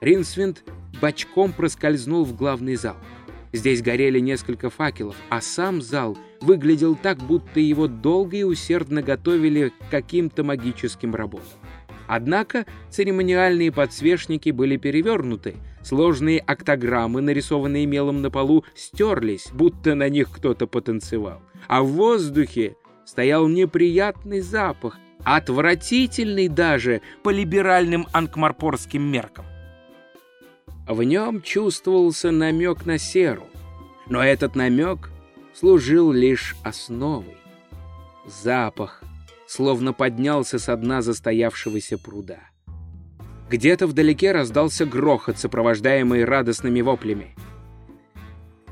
Ринсвинд бочком проскользнул в главный зал. Здесь горели несколько факелов, а сам зал выглядел так, будто его долго и усердно готовили к каким-то магическим работам. Однако церемониальные подсвечники были перевернуты, сложные октограммы, нарисованные мелом на полу, стерлись, будто на них кто-то потанцевал. А в воздухе стоял неприятный запах, отвратительный даже по либеральным анкмарпорским меркам. В нем чувствовался намек на серу, но этот намек служил лишь основой. Запах словно поднялся со дна застоявшегося пруда. Где-то вдалеке раздался грохот, сопровождаемый радостными воплями.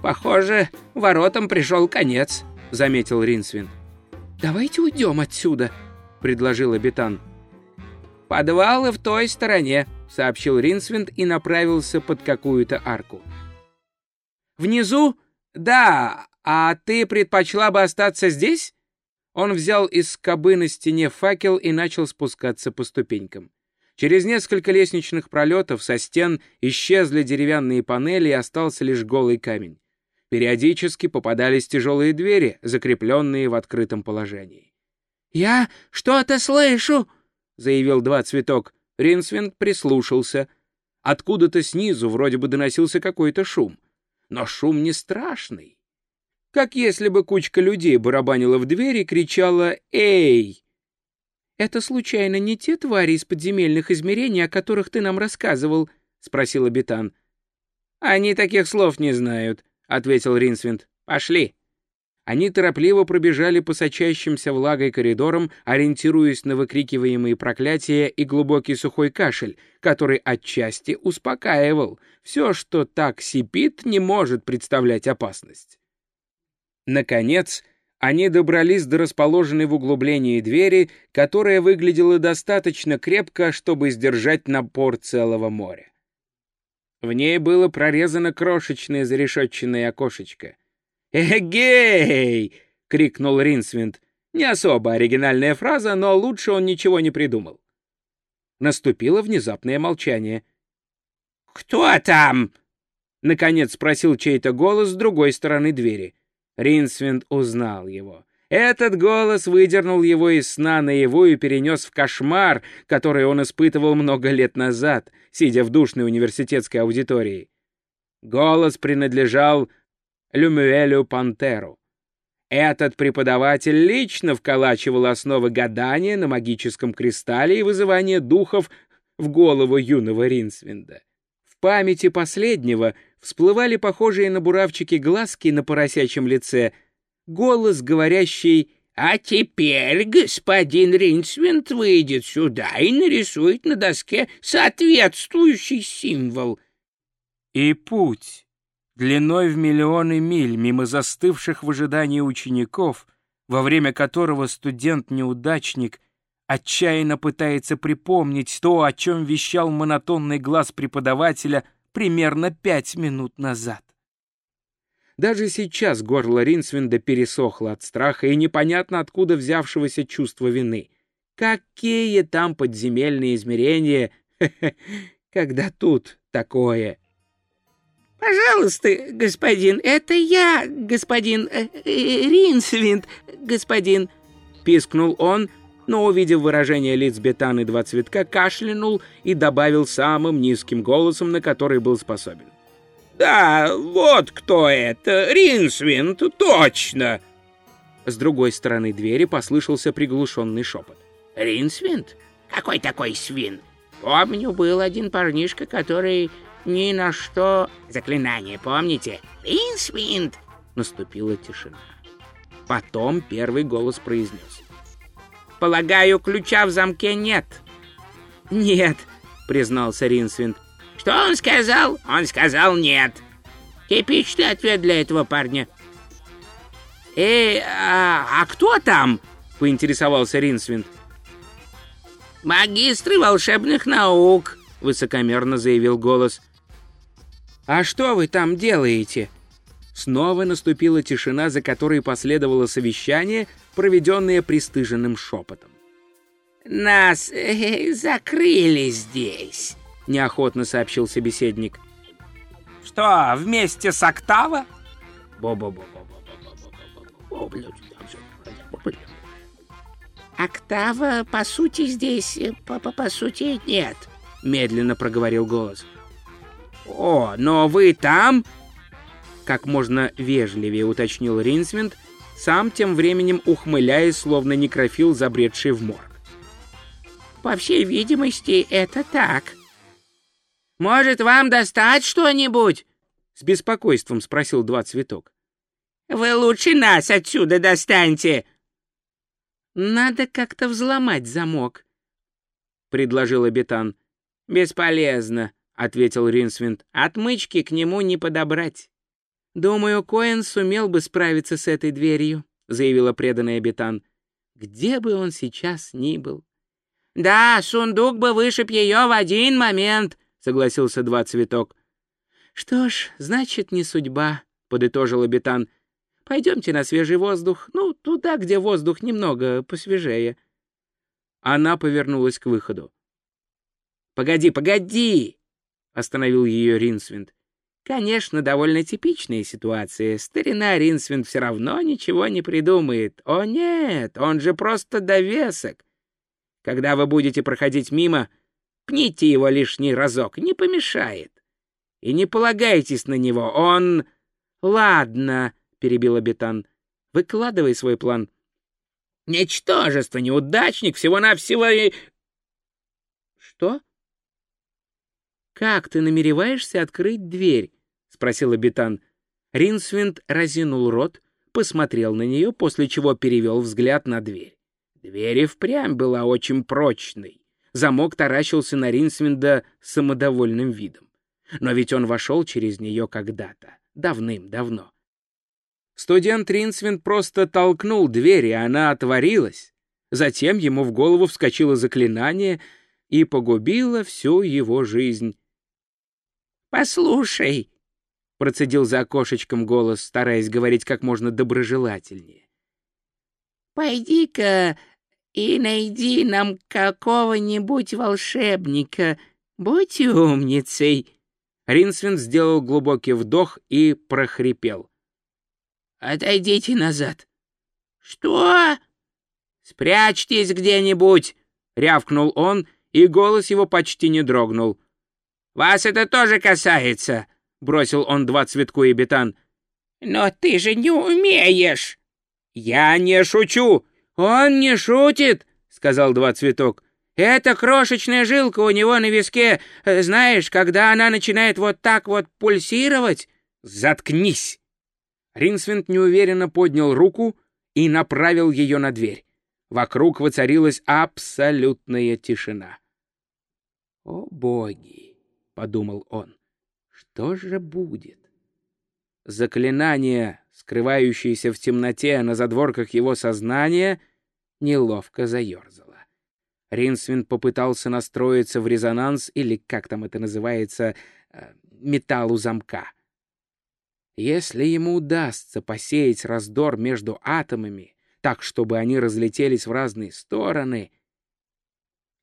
«Похоже, воротам пришел конец», — заметил Ринсвин. «Давайте уйдем отсюда», — предложил Абитан. «Подвалы в той стороне», — сообщил Ринсвинд и направился под какую-то арку. «Внизу? Да, а ты предпочла бы остаться здесь?» Он взял из скобы на стене факел и начал спускаться по ступенькам. Через несколько лестничных пролетов со стен исчезли деревянные панели и остался лишь голый камень. Периодически попадались тяжелые двери, закрепленные в открытом положении. «Я что-то слышу!» — заявил два цветок. Ринсвинд прислушался. Откуда-то снизу вроде бы доносился какой-то шум. Но шум не страшный как если бы кучка людей барабанила в дверь и кричала «Эй!». «Это случайно не те твари из подземельных измерений, о которых ты нам рассказывал?» — спросил Абитан. «Они таких слов не знают», — ответил Ринсвинд. «Пошли». Они торопливо пробежали по сочащимся влагой коридорам, ориентируясь на выкрикиваемые проклятия и глубокий сухой кашель, который отчасти успокаивал. Все, что так сипит, не может представлять опасность. Наконец, они добрались до расположенной в углублении двери, которая выглядела достаточно крепко, чтобы сдержать напор целого моря. В ней было прорезано крошечное зарешетченное окошечко. «Эгей!» — крикнул Ринсвинд. Не особо оригинальная фраза, но лучше он ничего не придумал. Наступило внезапное молчание. «Кто там?» — наконец спросил чей-то голос с другой стороны двери. Ринсвинд узнал его. Этот голос выдернул его из сна наяву и перенес в кошмар, который он испытывал много лет назад, сидя в душной университетской аудитории. Голос принадлежал Люмюэлю Пантеру. Этот преподаватель лично вколачивал основы гадания на магическом кристалле и вызывания духов в голову юного Ринсвинда. В памяти последнего всплывали похожие на буравчики глазки на поросячьем лице, голос, говорящий «А теперь господин Ринсвинд выйдет сюда и нарисует на доске соответствующий символ». И путь, длиной в миллионы миль мимо застывших в ожидании учеников, во время которого студент-неудачник отчаянно пытается припомнить то, о чем вещал монотонный глаз преподавателя примерно пять минут назад. Даже сейчас горло Ринсвинда пересохло от страха и непонятно откуда взявшегося чувства вины. Какие там подземельные измерения, когда тут такое? «Пожалуйста, господин, это я, господин э, э, Ринсвинд, господин», — пискнул он, — но, увидев выражение лиц Бетаны два цветка, кашлянул и добавил самым низким голосом, на который был способен. «Да, вот кто это, Ринсвинд, точно!» С другой стороны двери послышался приглушенный шепот. «Ринсвинд? Какой такой свин? Помню, был один парнишка, который ни на что... Заклинание, помните? Ринсвинд!» Наступила тишина. Потом первый голос произнес. Полагаю, ключа в замке нет. Нет, признался Ринсвинд. Что он сказал? Он сказал нет. Типичный ответ для этого парня. Эй, а, а кто там? Поинтересовался Ринсвинд. Магистры волшебных наук, высокомерно заявил голос. А что вы там делаете? Снова наступила тишина, за которой последовало совещание, проведенное пристыженным шепотом. «Нас э, закрыли здесь», —— неохотно сообщил собеседник. «Что, вместе с Октава?» «Октава, по сути, здесь, э, по, по, по сути, нет», — медленно проговорил голос. «О, но вы там?» Как можно вежливее уточнил Ринсвинд, сам тем временем ухмыляясь, словно некрофил, забредший в морг. «По всей видимости, это так». «Может, вам достать что-нибудь?» — с беспокойством спросил Два Цветок. «Вы лучше нас отсюда достаньте!» «Надо как-то взломать замок», — предложил Абитан. «Бесполезно», — ответил Ринсвинд. «Отмычки к нему не подобрать». «Думаю, Коэн сумел бы справиться с этой дверью», — заявила преданный Абитан. «Где бы он сейчас ни был». «Да, сундук бы вышиб ее в один момент», — согласился Два Цветок. «Что ж, значит, не судьба», — подытожил Абитан. «Пойдемте на свежий воздух, ну, туда, где воздух немного посвежее». Она повернулась к выходу. «Погоди, погоди!» — остановил ее Ринсвинд. Конечно, довольно типичная ситуация. Старина Ринсвинд все равно ничего не придумает. О нет, он же просто довесок. Когда вы будете проходить мимо, пните его лишний разок, не помешает. И не полагайтесь на него, он... Ладно, перебил Абитан, выкладывай свой план. Ничтожество, неудачник, всего-навсего и... Что? «Как ты намереваешься открыть дверь?» — спросил Абитан. Ринсвинд разинул рот, посмотрел на нее, после чего перевел взгляд на дверь. Дверь и впрямь была очень прочной. Замок таращился на Ринсвинда самодовольным видом. Но ведь он вошел через нее когда-то, давным-давно. Студент Ринсвинд просто толкнул дверь, и она отворилась. Затем ему в голову вскочило заклинание и погубило всю его жизнь. «Послушай», — процедил за окошечком голос, стараясь говорить как можно доброжелательнее. «Пойди-ка и найди нам какого-нибудь волшебника. Будь умницей». Ринсвин сделал глубокий вдох и прохрипел. «Отойдите назад». «Что?» «Спрячьтесь где-нибудь!» — рявкнул он, и голос его почти не дрогнул. «Вас это тоже касается», — бросил он два цветку и бетан. «Но ты же не умеешь!» «Я не шучу!» «Он не шутит!» — сказал два цветок. «Это крошечная жилка у него на виске. Знаешь, когда она начинает вот так вот пульсировать...» «Заткнись!» Ринсвинд неуверенно поднял руку и направил ее на дверь. Вокруг воцарилась абсолютная тишина. «О боги!» — подумал он. «Что же будет?» Заклинание, скрывающееся в темноте на задворках его сознания, неловко заерзало. Ринсвин попытался настроиться в резонанс, или, как там это называется, э, металлу замка. Если ему удастся посеять раздор между атомами, так, чтобы они разлетелись в разные стороны,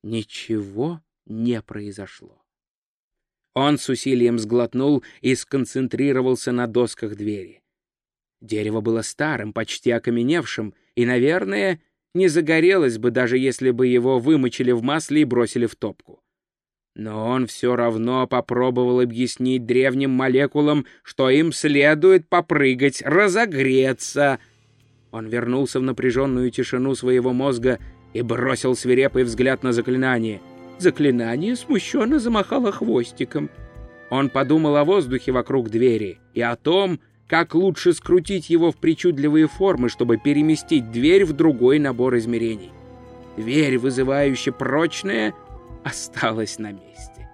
ничего не произошло. Он с усилием сглотнул и сконцентрировался на досках двери. Дерево было старым, почти окаменевшим, и, наверное, не загорелось бы, даже если бы его вымочили в масле и бросили в топку. Но он все равно попробовал объяснить древним молекулам, что им следует попрыгать, разогреться. Он вернулся в напряженную тишину своего мозга и бросил свирепый взгляд на заклинание — Заклинание смущенно замахало хвостиком. Он подумал о воздухе вокруг двери и о том, как лучше скрутить его в причудливые формы, чтобы переместить дверь в другой набор измерений. Дверь, вызывающе прочная, осталась на месте.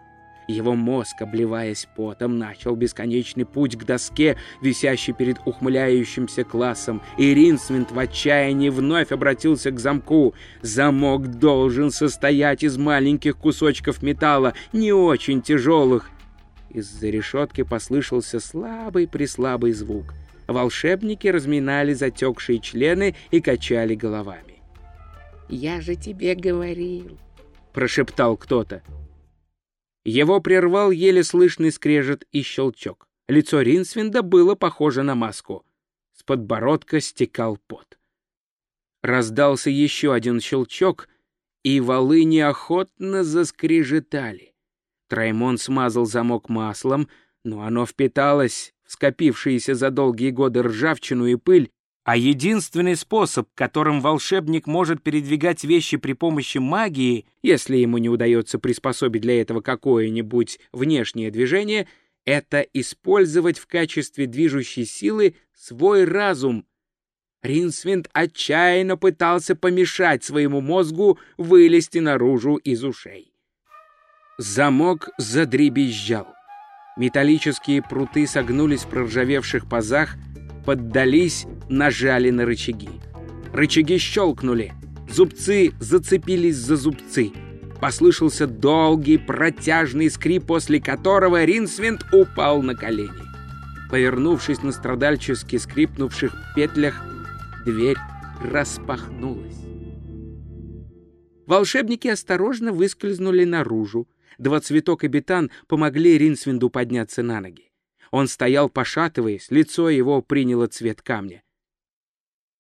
Его мозг, обливаясь потом, начал бесконечный путь к доске, висящей перед ухмыляющимся классом, и Ринсвинд в отчаянии вновь обратился к замку. Замок должен состоять из маленьких кусочков металла, не очень тяжелых. Из-за решетки послышался слабый-преслабый звук. Волшебники разминали затекшие члены и качали головами. «Я же тебе говорил», — прошептал кто-то. Его прервал еле слышный скрежет и щелчок. Лицо Ринсвинда было похоже на маску. С подбородка стекал пот. Раздался еще один щелчок, и валы неохотно заскрежетали. Траймон смазал замок маслом, но оно впиталось в скопившиеся за долгие годы ржавчину и пыль, а единственный способ, которым волшебник может передвигать вещи при помощи магии, если ему не удается приспособить для этого какое-нибудь внешнее движение, это использовать в качестве движущей силы свой разум. Ринсвинд отчаянно пытался помешать своему мозгу вылезти наружу из ушей. Замок задребезжал. Металлические пруты согнулись в проржавевших пазах, поддались, нажали на рычаги. Рычаги щелкнули, зубцы зацепились за зубцы. Послышался долгий протяжный скрип, после которого Ринсвинд упал на колени. Повернувшись на страдальчески скрипнувших петлях, дверь распахнулась. Волшебники осторожно выскользнули наружу. Два цветок и бетан помогли Ринсвинду подняться на ноги. Он стоял, пошатываясь, лицо его приняло цвет камня.